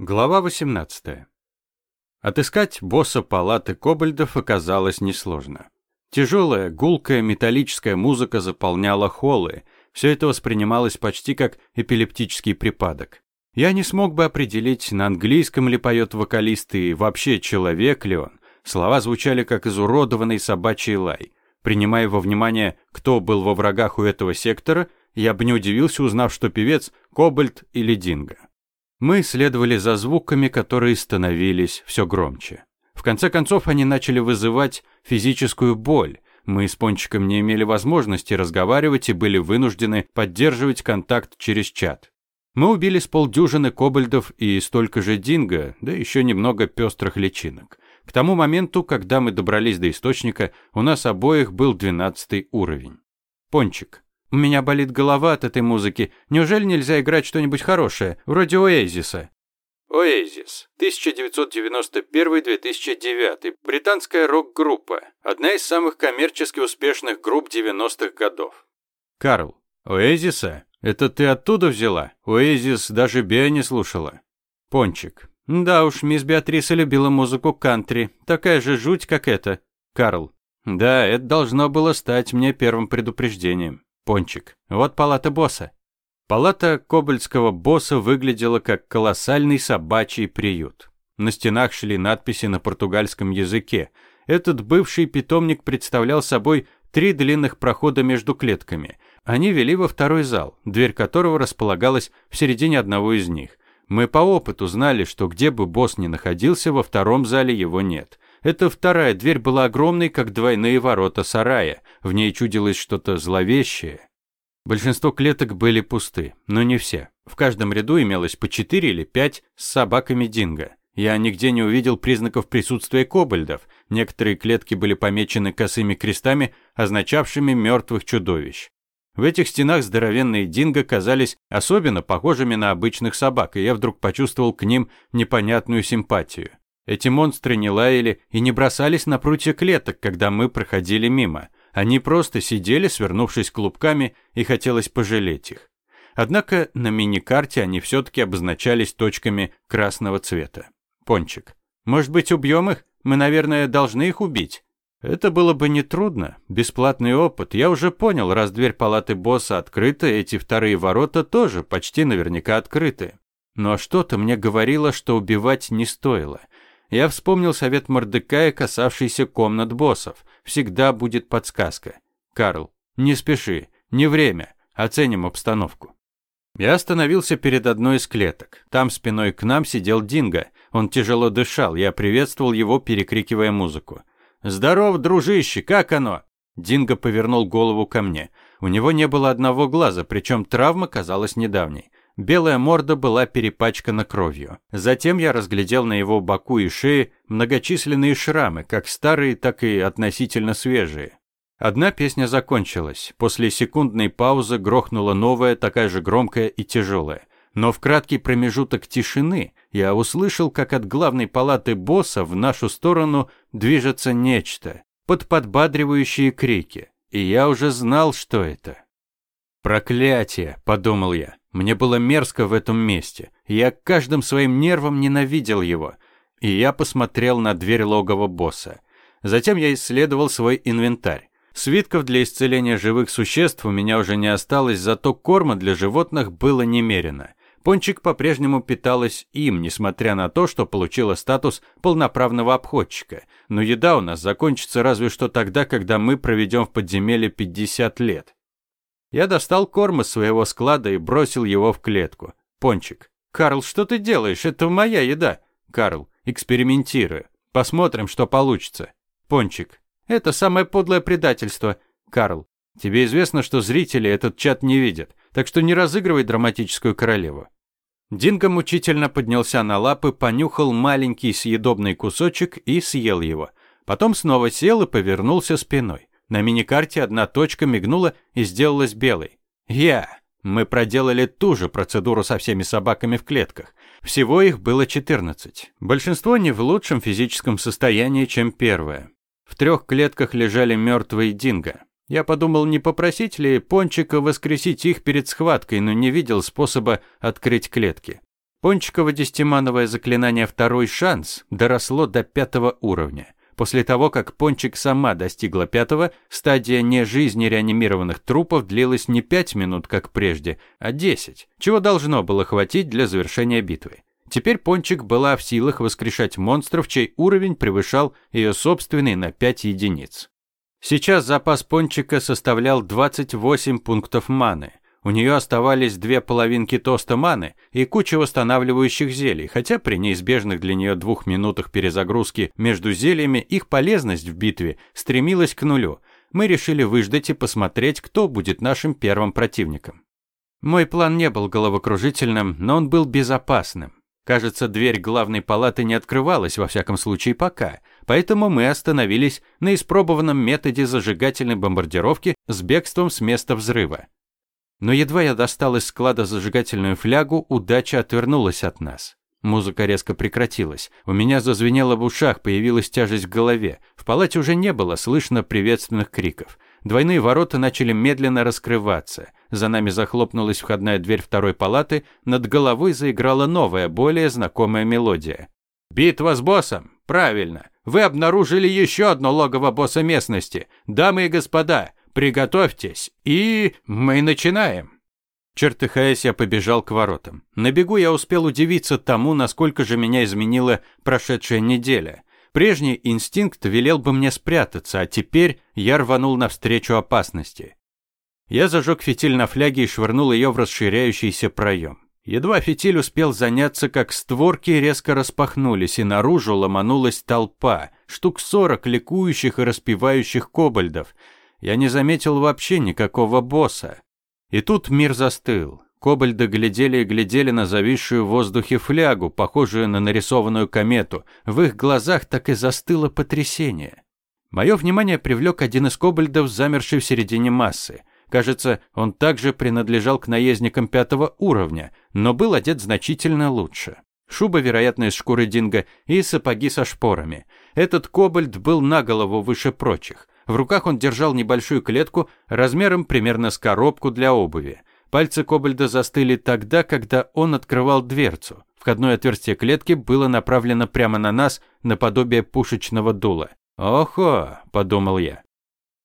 Глава 18. Отыскать босса палаты кобальдов оказалось несложно. Тяжелая, гулкая металлическая музыка заполняла холлы. Все это воспринималось почти как эпилептический припадок. Я не смог бы определить, на английском ли поет вокалист и вообще человек ли он. Слова звучали как изуродованный собачий лай. Принимая во внимание, кто был во врагах у этого сектора, я бы не удивился, узнав, что певец – Кобальт или Динго. Мы следовали за звуками, которые становились все громче. В конце концов, они начали вызывать физическую боль. Мы с Пончиком не имели возможности разговаривать и были вынуждены поддерживать контакт через чат. Мы убили с полдюжины кобальдов и столько же динго, да еще немного пестрых личинок. К тому моменту, когда мы добрались до источника, у нас обоих был двенадцатый уровень. Пончик. У меня болит голова от этой музыки. Неужели нельзя играть что-нибудь хорошее, вроде Оазиса? Оазис, 1991-2009, британская рок-группа, одна из самых коммерчески успешных групп 90-х годов. Карл, Оазиса? Это ты оттуда взяла? Оазис даже Беа не слушала. Пончик. Да уж, мисс Беатриса любила музыку кантри, такая же жуть, как это. Карл. Да, это должно было стать мне первым предупреждением. Пончик. Вот палата босса. Палата кобальтского босса выглядела как колоссальный собачий приют. На стенах шли надписи на португальском языке. Этот бывший питомник представлял собой три длинных прохода между клетками. Они вели во второй зал, дверь которого располагалась в середине одного из них. Мы по опыту знали, что где бы босс ни находился, во втором зале его нет. Эта вторая дверь была огромной, как двойные ворота сарая. В ней чудилось что-то зловещее. Большинство клеток были пусты, но не все. В каждом ряду имелось по четыре или пять с собаками динго. Я нигде не увидел признаков присутствия кобальдов. Некоторые клетки были помечены косыми крестами, означавшими мертвых чудовищ. В этих стенах здоровенные динго казались особенно похожими на обычных собак, и я вдруг почувствовал к ним непонятную симпатию. Эти монстры не лаяли и не бросались на прутья клеток, когда мы проходили мимо. Они просто сидели, свернувшись клубками, и хотелось пожалеть их. Однако на мини-карте они все-таки обозначались точками красного цвета. Пончик. Может быть, убьем их? Мы, наверное, должны их убить. Это было бы нетрудно. Бесплатный опыт. Я уже понял, раз дверь палаты босса открыта, эти вторые ворота тоже почти наверняка открыты. Но что-то мне говорило, что убивать не стоило я вспомнил совет Мордекая, касавшийся комнат боссов. Всегда будет подсказка. Карл, не спеши, не время, оценим обстановку. Я остановился перед одной из клеток. Там спиной к нам сидел Динго. Он тяжело дышал, я приветствовал его, перекрикивая музыку. «Здоров, дружище, как оно?» Динго повернул голову ко мне. У него не было одного глаза, причем травма казалась недавней. Белая морда была перепачкана кровью. Затем я разглядел на его боку и шее многочисленные шрамы, как старые, так и относительно свежие. Одна песня закончилась. После секундной паузы грохнула новая, такая же громкая и тяжелая. Но в краткий промежуток тишины я услышал, как от главной палаты босса в нашу сторону движется нечто, под подбадривающие крики. И я уже знал, что это. «Проклятие!» – подумал я. Мне было мерзко в этом месте. Я каждым своим нервом ненавидел его. И я посмотрел на дверь логова босса. Затем я исследовал свой инвентарь. Свитков для исцеления живых существ у меня уже не осталось, зато корма для животных было немерено. Пончик по-прежнему питалась им, несмотря на то, что получила статус полноправного обходчика. Но еда у нас закончится разве что тогда, когда мы проведем в подземелье 50 лет. Я достал корм из своего склада и бросил его в клетку. Пончик. «Карл, что ты делаешь? Это моя еда!» Карл. «Экспериментирую. Посмотрим, что получится». Пончик. «Это самое подлое предательство». Карл. «Тебе известно, что зрители этот чат не видят, так что не разыгрывай драматическую королеву». Динго мучительно поднялся на лапы, понюхал маленький съедобный кусочек и съел его. Потом снова сел и повернулся спиной. На миникарте одна точка мигнула и сделалась белой. Я. Мы проделали ту же процедуру со всеми собаками в клетках. Всего их было 14. Большинство не в лучшем физическом состоянии, чем первое. В трех клетках лежали мертвые динго. Я подумал, не попросить ли Пончика воскресить их перед схваткой, но не видел способа открыть клетки. Пончиково десятимановое заклинание «Второй шанс» доросло до пятого уровня. После того, как Пончик сама достигла пятого, стадия не жизни реанимированных трупов длилась не пять минут, как прежде, а десять, чего должно было хватить для завершения битвы. Теперь Пончик была в силах воскрешать монстров, чей уровень превышал ее собственный на 5 единиц. Сейчас запас Пончика составлял 28 пунктов маны. У нее оставались две половинки тоста маны и куча восстанавливающих зелий, хотя при неизбежных для нее двух минутах перезагрузки между зельями их полезность в битве стремилась к нулю. Мы решили выждать и посмотреть, кто будет нашим первым противником. Мой план не был головокружительным, но он был безопасным. Кажется, дверь главной палаты не открывалась, во всяком случае, пока. Поэтому мы остановились на испробованном методе зажигательной бомбардировки с бегством с места взрыва. Но едва я достал из склада зажигательную флягу, удача отвернулась от нас. Музыка резко прекратилась. У меня зазвенело в ушах, появилась тяжесть в голове. В палате уже не было слышно приветственных криков. Двойные ворота начали медленно раскрываться. За нами захлопнулась входная дверь второй палаты, над головой заиграла новая, более знакомая мелодия. «Битва с боссом! Правильно! Вы обнаружили еще одно логово босса местности. Дамы и господа, приготовьтесь, и мы начинаем!» Чертыхаясь, я побежал к воротам. На бегу я успел удивиться тому, насколько же меня изменила прошедшая неделя. Прежний инстинкт велел бы мне спрятаться, а теперь я рванул навстречу опасности. Я зажег фитиль на фляге и швырнул ее в расширяющийся проем. Едва фитиль успел заняться, как створки резко распахнулись, и наружу ломанулась толпа, штук сорок ликующих и распевающих кобальдов. Я не заметил вообще никакого босса. И тут мир застыл. Кобальды глядели и глядели на зависшую в воздухе флягу, похожую на нарисованную комету. В их глазах так и застыло потрясение. Мое внимание привлек один из кобальдов, замерший в середине массы. Кажется, он также принадлежал к наездникам пятого уровня, но был одет значительно лучше. Шуба, вероятно, из шкуры динго, и сапоги со шпорами. Этот кобальд был на голову выше прочих. В руках он держал небольшую клетку размером примерно с коробку для обуви. Пальцы Кобальда застыли тогда, когда он открывал дверцу. Входное отверстие клетки было направлено прямо на нас, наподобие пушечного дула. «Охо!» – подумал я.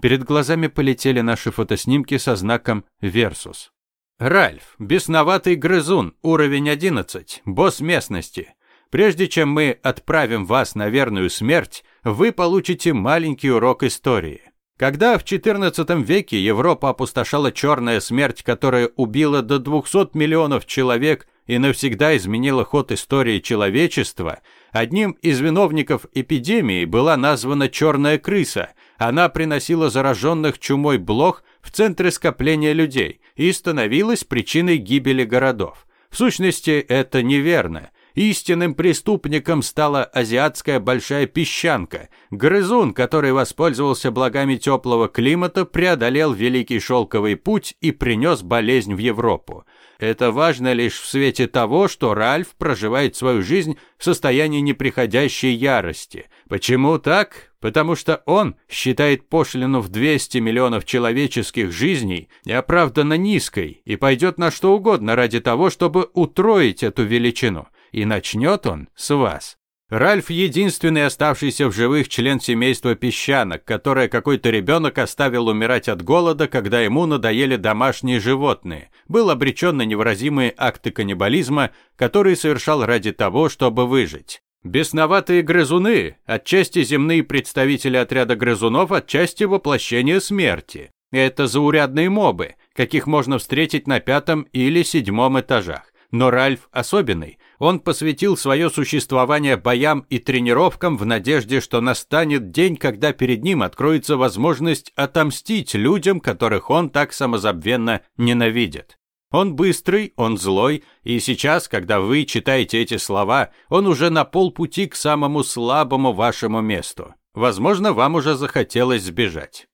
Перед глазами полетели наши фотоснимки со знаком «Версус». «Ральф, бесноватый грызун, уровень 11, босс местности. Прежде чем мы отправим вас на верную смерть, вы получите маленький урок истории. Когда в XIV веке Европа опустошала черная смерть, которая убила до 200 миллионов человек и навсегда изменила ход истории человечества, одним из виновников эпидемии была названа черная крыса. Она приносила зараженных чумой блох в центры скопления людей и становилась причиной гибели городов. В сущности, это неверно. Истинным преступником стала азиатская большая песчанка. Грызун, который воспользовался благами теплого климата, преодолел Великий Шелковый путь и принес болезнь в Европу. Это важно лишь в свете того, что Ральф проживает свою жизнь в состоянии неприходящей ярости. Почему так? Потому что он считает пошлину в 200 миллионов человеческих жизней неоправданно низкой и пойдет на что угодно ради того, чтобы утроить эту величину и начнет он с вас. Ральф – единственный оставшийся в живых член семейства песчанок, которое какой-то ребенок оставил умирать от голода, когда ему надоели домашние животные. Был обречен на невыразимые акты каннибализма, которые совершал ради того, чтобы выжить. Бесноватые грызуны – отчасти земные представители отряда грызунов, отчасти воплощение смерти. Это заурядные мобы, каких можно встретить на пятом или седьмом этажах. Но Ральф особенный. Он посвятил свое существование боям и тренировкам в надежде, что настанет день, когда перед ним откроется возможность отомстить людям, которых он так самозабвенно ненавидит. Он быстрый, он злой, и сейчас, когда вы читаете эти слова, он уже на полпути к самому слабому вашему месту. Возможно, вам уже захотелось сбежать.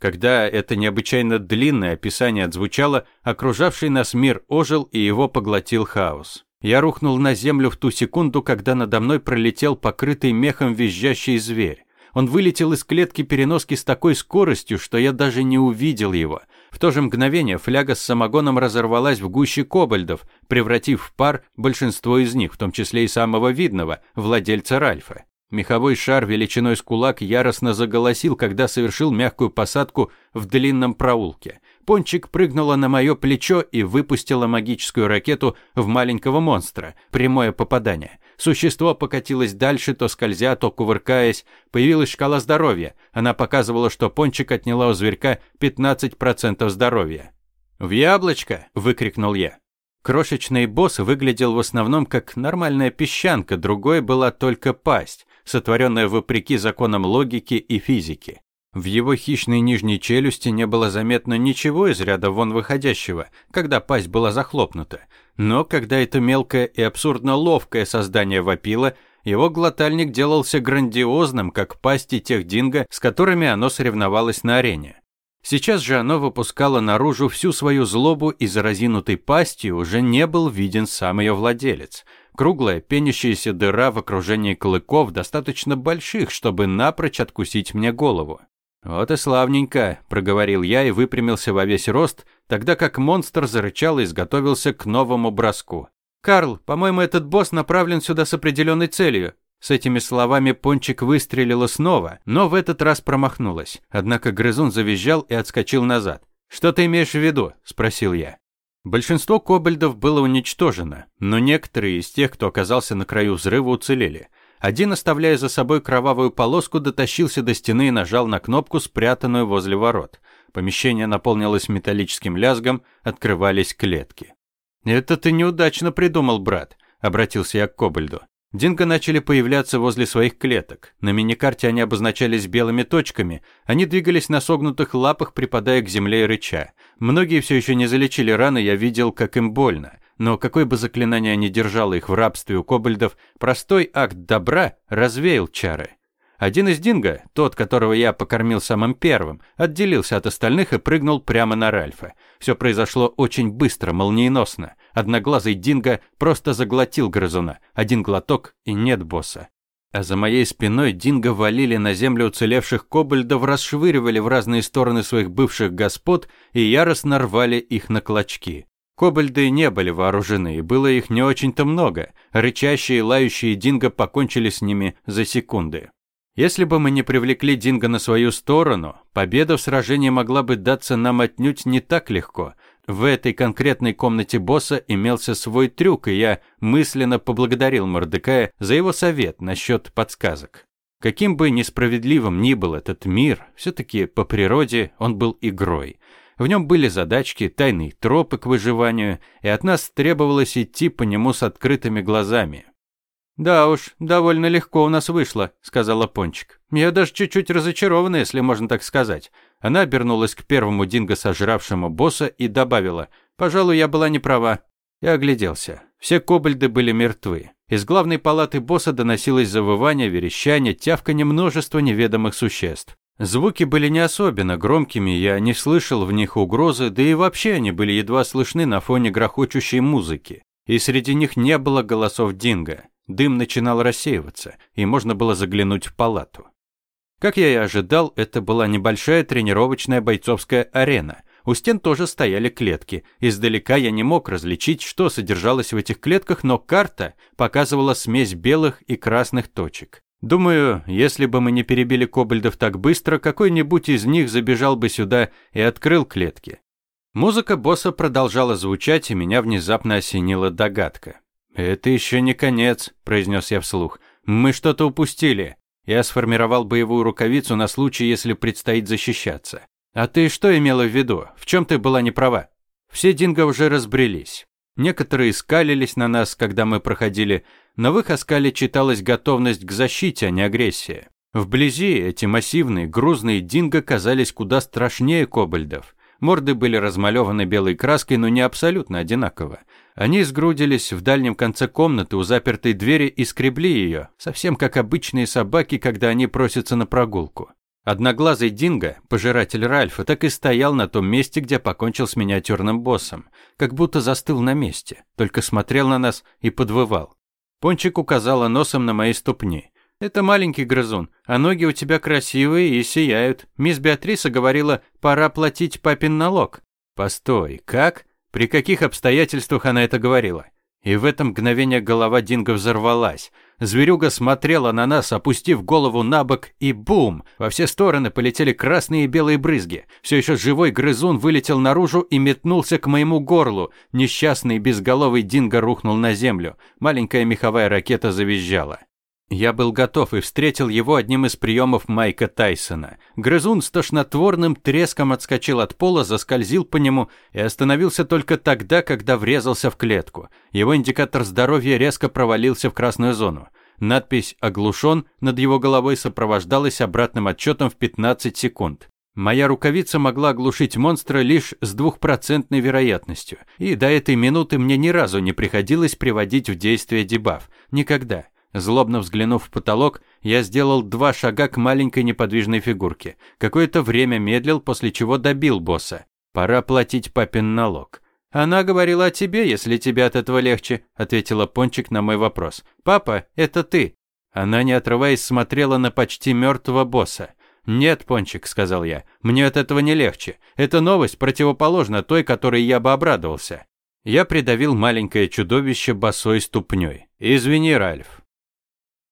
Когда это необычайно длинное описание отзвучало, окружавший нас мир ожил и его поглотил хаос. Я рухнул на землю в ту секунду, когда надо мной пролетел покрытый мехом визжащий зверь. Он вылетел из клетки переноски с такой скоростью, что я даже не увидел его. В то же мгновение фляга с самогоном разорвалась в гуще кобальдов, превратив в пар большинство из них, в том числе и самого видного, владельца Ральфа. Меховой шар величиной с кулак яростно заголосил, когда совершил мягкую посадку в длинном проулке. Пончик прыгнула на мое плечо и выпустила магическую ракету в маленького монстра. Прямое попадание. Существо покатилось дальше, то скользя, то кувыркаясь. Появилась шкала здоровья. Она показывала, что Пончик отняла у зверька 15% здоровья. «В яблочко!» – выкрикнул я. Крошечный босс выглядел в основном как нормальная песчанка, другой была только пасть, сотворенная вопреки законам логики и физики. В его хищной нижней челюсти не было заметно ничего из ряда вон выходящего, когда пасть была захлопнута. Но когда это мелкое и абсурдно ловкое создание вопило, его глотальник делался грандиозным, как пасти тех динго, с которыми оно соревновалось на арене. Сейчас же оно выпускало наружу всю свою злобу, и за разинутой пастью уже не был виден сам ее владелец. Круглая, пенящаяся дыра в окружении клыков, достаточно больших, чтобы напрочь откусить мне голову. «Вот и славненько», – проговорил я и выпрямился во весь рост, тогда как монстр зарычал и изготовился к новому броску. «Карл, по-моему, этот босс направлен сюда с определенной целью». С этими словами Пончик выстрелила снова, но в этот раз промахнулась. Однако грызун завизжал и отскочил назад. «Что ты имеешь в виду?» – спросил я. Большинство кобальдов было уничтожено, но некоторые из тех, кто оказался на краю взрыва, уцелели – один, оставляя за собой кровавую полоску, дотащился до стены и нажал на кнопку, спрятанную возле ворот. Помещение наполнилось металлическим лязгом, открывались клетки. «Это ты неудачно придумал, брат», — обратился я к Кобальду. Динго начали появляться возле своих клеток. На миникарте они обозначались белыми точками. Они двигались на согнутых лапах, припадая к земле и рыча. Многие все еще не залечили раны, я видел, как им больно. Но какое бы заклинание ни держало их в рабстве у кобальдов, простой акт добра развеял чары. Один из динго, тот, которого я покормил самым первым, отделился от остальных и прыгнул прямо на Ральфа. Все произошло очень быстро, молниеносно. Одноглазый динго просто заглотил грызуна. Один глоток и нет босса. А за моей спиной динго валили на землю уцелевших кобальдов, расшвыривали в разные стороны своих бывших господ и яростно рвали их на клочки. Кобальды не были вооружены, и было их не очень-то много. Рычащие и лающие динго покончили с ними за секунды. Если бы мы не привлекли Динго на свою сторону, победа в сражении могла бы даться нам отнюдь не так легко. В этой конкретной комнате босса имелся свой трюк, и я мысленно поблагодарил Мордекая за его совет насчет подсказок. Каким бы несправедливым ни был этот мир, все-таки по природе он был игрой. В нем были задачки, тайные тропы к выживанию, и от нас требовалось идти по нему с открытыми глазами. «Да уж, довольно легко у нас вышло», — сказала Пончик. «Я даже чуть-чуть разочарована, если можно так сказать». Она обернулась к первому динго сожравшему босса и добавила, «Пожалуй, я была не права». Я огляделся. Все кобальды были мертвы. Из главной палаты босса доносилось завывание, верещание, тявканье множества неведомых существ. Звуки были не особенно громкими, я не слышал в них угрозы, да и вообще они были едва слышны на фоне грохочущей музыки. И среди них не было голосов Динго. Дым начинал рассеиваться, и можно было заглянуть в палату. Как я и ожидал, это была небольшая тренировочная бойцовская арена. У стен тоже стояли клетки. Издалека я не мог различить, что содержалось в этих клетках, но карта показывала смесь белых и красных точек. Думаю, если бы мы не перебили кобальдов так быстро, какой-нибудь из них забежал бы сюда и открыл клетки. Музыка босса продолжала звучать, и меня внезапно осенила догадка. «Это еще не конец», – произнес я вслух. «Мы что-то упустили». Я сформировал боевую рукавицу на случай, если предстоит защищаться. «А ты что имела в виду? В чем ты была не права?» Все динго уже разбрелись. Некоторые скалились на нас, когда мы проходили, но в их оскале читалась готовность к защите, а не агрессия. Вблизи эти массивные, грузные динго казались куда страшнее кобальдов. Морды были размалеваны белой краской, но не абсолютно одинаково. Они сгрудились в дальнем конце комнаты у запертой двери и скребли ее, совсем как обычные собаки, когда они просятся на прогулку. Одноглазый Динго, пожиратель Ральфа, так и стоял на том месте, где покончил с миниатюрным боссом, как будто застыл на месте, только смотрел на нас и подвывал. Пончик указала носом на мои ступни. Это маленький грызун, а ноги у тебя красивые и сияют. Мисс Беатриса говорила, пора платить папин налог. Постой, как? При каких обстоятельствах она это говорила? И в это мгновение голова Динго взорвалась. Зверюга смотрела на нас, опустив голову на бок, и бум! Во все стороны полетели красные и белые брызги. Все еще живой грызун вылетел наружу и метнулся к моему горлу. Несчастный безголовый Динго рухнул на землю. Маленькая меховая ракета завизжала. Я был готов и встретил его одним из приемов Майка Тайсона. Грызун с тошнотворным треском отскочил от пола, заскользил по нему и остановился только тогда, когда врезался в клетку. Его индикатор здоровья резко провалился в красную зону. Надпись «Оглушен» над его головой сопровождалась обратным отчетом в 15 секунд. Моя рукавица могла оглушить монстра лишь с двухпроцентной вероятностью, и до этой минуты мне ни разу не приходилось приводить в действие дебаф. Никогда. Злобно взглянув в потолок, я сделал два шага к маленькой неподвижной фигурке. Какое-то время медлил, после чего добил босса. Пора платить папин налог. «Она говорила о тебе, если тебе от этого легче», – ответила Пончик на мой вопрос. «Папа, это ты». Она, не отрываясь, смотрела на почти мертвого босса. «Нет, Пончик», – сказал я, – «мне от этого не легче. Эта новость противоположна той, которой я бы обрадовался». Я придавил маленькое чудовище босой ступней. «Извини, Ральф,